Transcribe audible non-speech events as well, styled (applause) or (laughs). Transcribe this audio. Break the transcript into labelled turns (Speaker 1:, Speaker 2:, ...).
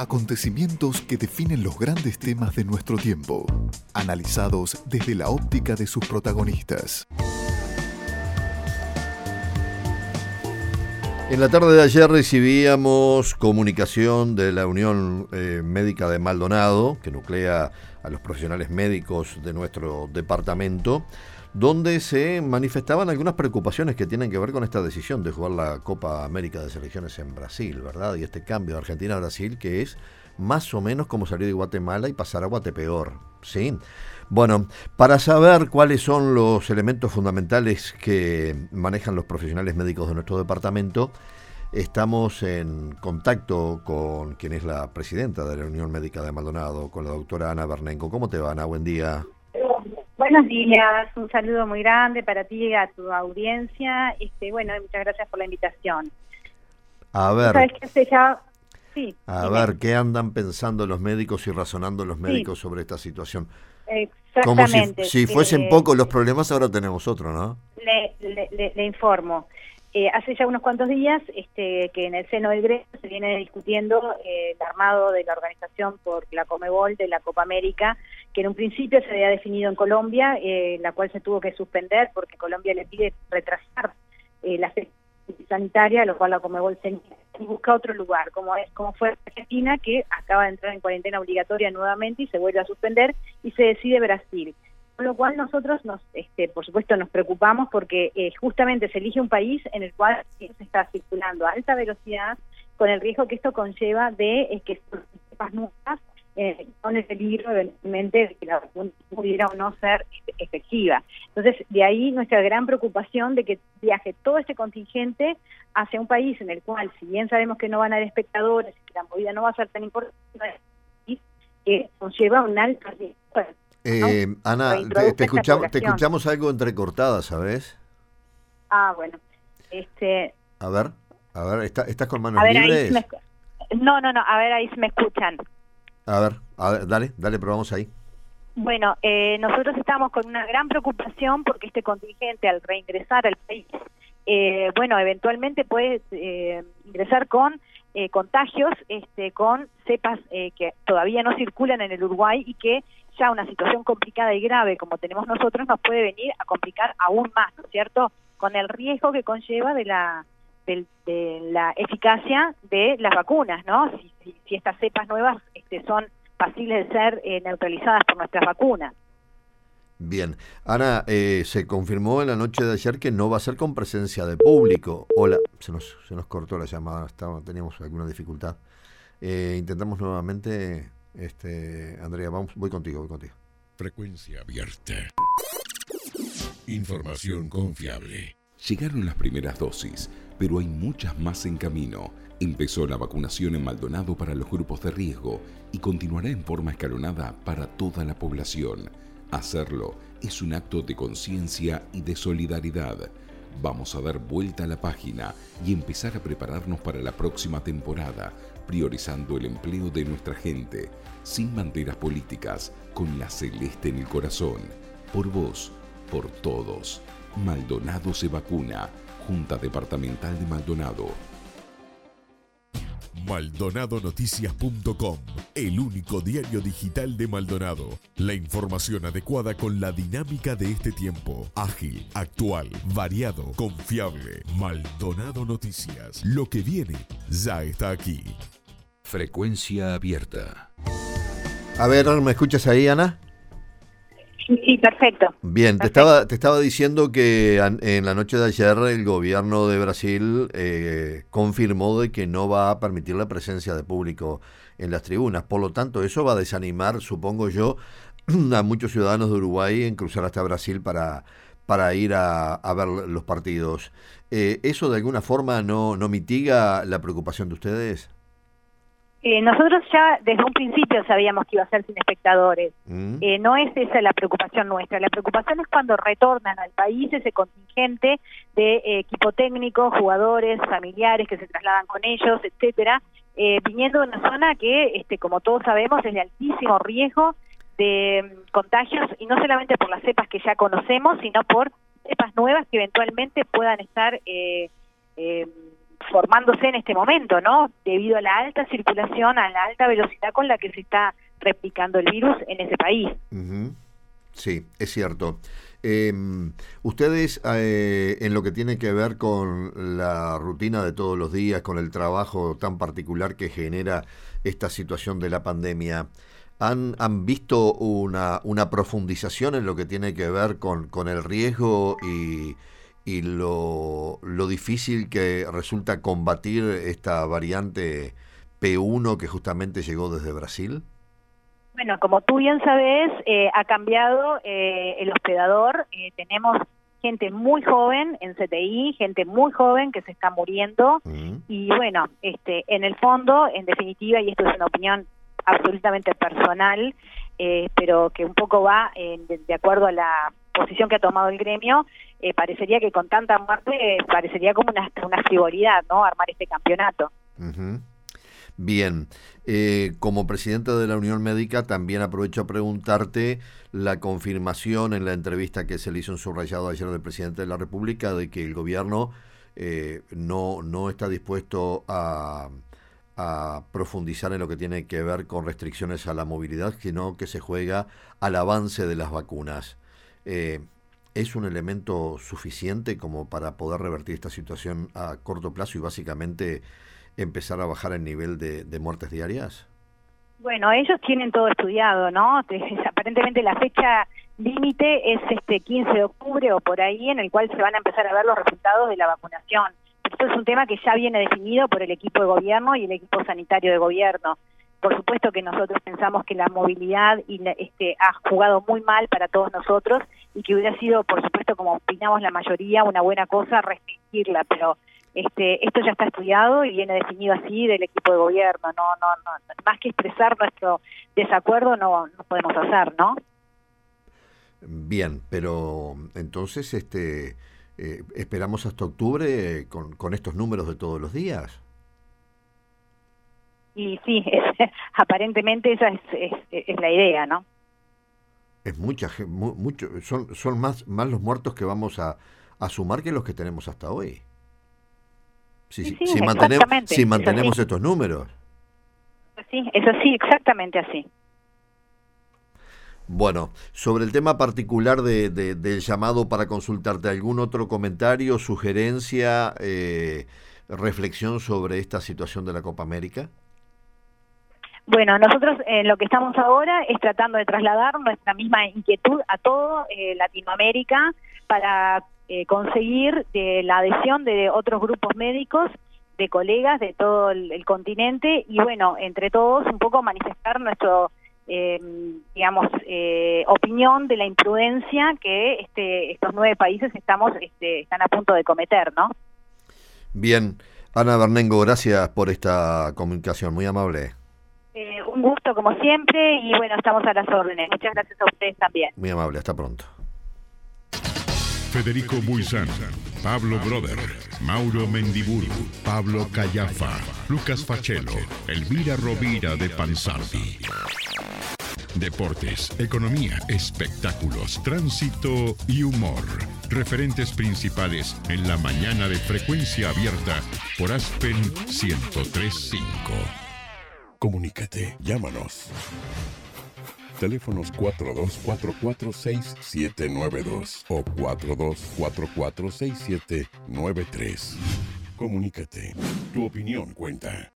Speaker 1: Acontecimientos que definen los grandes temas de nuestro tiempo, analizados desde la óptica de sus protagonistas.
Speaker 2: En la tarde de ayer recibíamos comunicación de la Unión eh, Médica de Maldonado, que nuclea a los profesionales médicos de nuestro departamento, donde se manifestaban algunas preocupaciones que tienen que ver con esta decisión de jugar la Copa América de Selecciones en Brasil, ¿verdad? Y este cambio de Argentina a Brasil, que es más o menos como salir de Guatemala y pasar a Guatepeor, ¿sí? Bueno, para saber cuáles son los elementos fundamentales que manejan los profesionales médicos de nuestro departamento, estamos en contacto con quien es la presidenta de la Unión Médica de Maldonado, con la doctora Ana Bernenco. ¿Cómo te va, Ana? Buen día.
Speaker 3: Buenos días, un saludo muy grande para ti y a tu audiencia. Este, bueno, muchas gracias por la invitación.
Speaker 2: A ver.
Speaker 3: ¿Sabes qué
Speaker 2: Sí, a ver, ¿qué andan pensando los médicos y razonando los médicos sobre esta situación?
Speaker 3: Exactamente.
Speaker 2: Como si, fuesen pocos los problemas, ahora tenemos otro, ¿no?
Speaker 3: Le, informo. Eh, hace ya unos cuantos días este, que en el seno del GRES se viene discutiendo eh, el armado de la organización por la Comebol de la Copa América, que en un principio se había definido en Colombia, eh, la cual se tuvo que suspender porque Colombia le pide retrasar la fecha sanitaria, lo cual la Comebol se busca otro lugar, como es como fue Argentina, que acaba de entrar en cuarentena obligatoria nuevamente y se vuelve a suspender y se decide Brasil. Con lo cual nosotros nos, este, por supuesto, nos preocupamos porque eh, justamente se elige un país en el cual se está circulando a alta velocidad con el riesgo que esto conlleva de eh, que cepas nuevas eh, con el peligro eventualmente de que la vacuna pudiera o no ser efectiva. Entonces, de ahí nuestra gran preocupación de que viaje todo este contingente hacia un país en el cual, si bien sabemos que no van a haber espectadores que la movida no va a ser tan importante, que conlleva un alto riesgo.
Speaker 2: Eh, Ana, te, escuchamos, te escuchamos algo entrecortada, ¿sabes?
Speaker 3: Ah, bueno. Este,
Speaker 2: a ver, a ver, ¿estás con manos libres?
Speaker 3: no, no, no, a ver, ahí se me escuchan.
Speaker 2: A ver, a ver, dale, dale, probamos ahí.
Speaker 3: Bueno, eh, nosotros estamos con una gran preocupación porque este contingente al reingresar al país, eh, bueno, eventualmente puede eh, ingresar con contagios, este, con cepas que todavía no circulan en el Uruguay y que ya una situación complicada y grave como tenemos nosotros nos puede venir a complicar aún más, ¿no es cierto? Con el riesgo que conlleva de la de, la eficacia de las vacunas, ¿no? Si, estas cepas nuevas este, son fáciles de ser eh, neutralizadas por nuestras vacunas.
Speaker 2: Bien. Ana, eh, se confirmó en la noche de ayer que no va a ser con presencia de público. Hola, se nos, se nos cortó la llamada, estaba, teníamos alguna dificultad. Eh, intentamos nuevamente, este, Andrea, vamos, voy contigo, voy contigo.
Speaker 4: Frecuencia abierta. Información confiable.
Speaker 5: Llegaron las primeras dosis, pero hay muchas más en camino. Empezó la vacunación en Maldonado para los grupos de riesgo y continuará en forma escalonada para toda la población. Hacerlo es un acto de conciencia y de solidaridad. Vamos a dar vuelta a la página y empezar a prepararnos para la próxima temporada, priorizando el empleo de nuestra gente, sin banderas políticas, con la celeste en el corazón. Por vos, por todos. Maldonado se vacuna. Junta Departamental de Maldonado.
Speaker 4: MaldonadoNoticias.com, el único diario digital de Maldonado. La información adecuada con la dinámica de este tiempo. Ágil, actual, variado, confiable. Maldonado Noticias. Lo que viene ya está aquí.
Speaker 5: Frecuencia abierta.
Speaker 2: A ver, ¿me escuchas ahí, Ana?
Speaker 3: Sí, perfecto.
Speaker 2: Bien, Te, estaba, te estaba diciendo que en la noche de ayer el gobierno de Brasil eh, confirmó de que no va a permitir la presencia de público en las tribunas. Por lo tanto, eso va a desanimar, supongo yo, (clears throat) a muchos ciudadanos de Uruguay en cruzar hasta Brasil para, para ir a, ver los partidos. Eh, ¿Eso de alguna forma no, no mitiga la preocupación de ustedes?
Speaker 3: Eh, nosotros ya desde un principio sabíamos que iba a ser sin espectadores. Mm. Eh, no es esa la preocupación nuestra. La preocupación es cuando retornan al país ese contingente de eh, equipo técnico, jugadores, familiares que se trasladan con ellos, etcétera, viniendo de una zona que, este, como todos sabemos, es de altísimo riesgo de mm, contagios y no solamente por las cepas que ya conocemos, sino por cepas nuevas que eventualmente puedan estar formándose en este momento, ¿no? Debido a la alta circulación, a la alta velocidad con la que se está replicando el virus en ese país.
Speaker 2: Sí, es cierto. Em, ustedes, eh, en lo que tiene que ver con la rutina de todos los días, con el trabajo tan particular que genera esta situación de la pandemia, ¿han, han visto una, una profundización en lo que tiene que ver con, con el riesgo y, y lo, lo difícil que resulta combatir esta variante P1 que justamente llegó desde Brasil?
Speaker 3: Bueno, como tú bien sabes, eh, ha cambiado eh, el hospedador. Eh, tenemos gente muy joven en CTI, gente muy joven que se está muriendo. Mm. Y bueno, este, en el fondo, en definitiva, y esto es una opinión absolutamente personal, pero que un poco va de, acuerdo a la posición que ha tomado el gremio, parecería que con tanta muerte parecería como una, una frivolidad, ¿no? Armar este campeonato.
Speaker 2: Bien, eh, como presidente de la Unión Médica también aprovecho a preguntarte la confirmación en la entrevista que se le hizo en subrayado ayer del presidente de la República de que el gobierno eh, no, no está dispuesto a, profundizar en lo que tiene que ver con restricciones a la movilidad, sino que se juega al avance de las vacunas. Eh, ¿Es un elemento suficiente como para poder revertir esta situación a corto plazo y básicamente empezar a bajar el nivel de, muertes diarias?
Speaker 3: Bueno, ellos tienen todo estudiado, ¿no? (laughs) Aparentemente la fecha límite es este 15 de octubre o por ahí en el cual se van a empezar a ver los resultados de la vacunación. Esto es un tema que ya viene definido por el equipo de gobierno y el equipo sanitario de gobierno. Por supuesto que nosotros pensamos que la movilidad y este, ha jugado muy mal para todos nosotros y que hubiera sido, por supuesto, como opinamos la mayoría, una buena cosa restringirla, pero este, esto ya está estudiado y viene definido así del equipo de gobierno. No, no, no, más que expresar nuestro desacuerdo no, no podemos hacer, ¿no?
Speaker 2: Bien, pero entonces, este, eh, esperamos hasta octubre con, con estos números de todos los días.
Speaker 3: Y sí, (laughs) aparentemente esa es, es, la idea, ¿no?
Speaker 2: Es mucha, mucho, son, son más, más los muertos que vamos a, a sumar que los que tenemos hasta hoy. Si, si, mantenemos, si mantenemos estos números.
Speaker 3: Sí, es así, exactamente así.
Speaker 2: Bueno, sobre el tema particular de, del llamado para consultarte, ¿algún otro comentario, sugerencia, eh, reflexión sobre esta situación de la Copa América?
Speaker 3: Bueno, nosotros en lo que estamos ahora es tratando de trasladar nuestra misma inquietud a todo eh, Latinoamérica para eh, conseguir de la adhesión de otros grupos médicos, de colegas de todo el, continente y bueno, entre todos un poco manifestar nuestro, eh, digamos, eh, opinión de la imprudencia que este, estos nueve países estamos, este, están a punto de cometer, ¿no?
Speaker 2: Bien, Ana Bernengo, gracias por esta comunicación, muy amable.
Speaker 3: Un gusto como siempre y bueno, estamos a las órdenes. Muchas gracias a ustedes también.
Speaker 2: Muy amable, hasta pronto.
Speaker 4: Federico Buizán, Pablo Broder, Mauro Mendiburu, Pablo Callafa, Lucas Fachelo, Elvira Rovira de Pansardi. Deportes, economía, espectáculos, tránsito y humor. Referentes principales en la mañana de frecuencia abierta por Aspen 1035. Comunícate, llámanos Teléfonos 42446792 o 42446793. Comunícate. Tu opinión cuenta.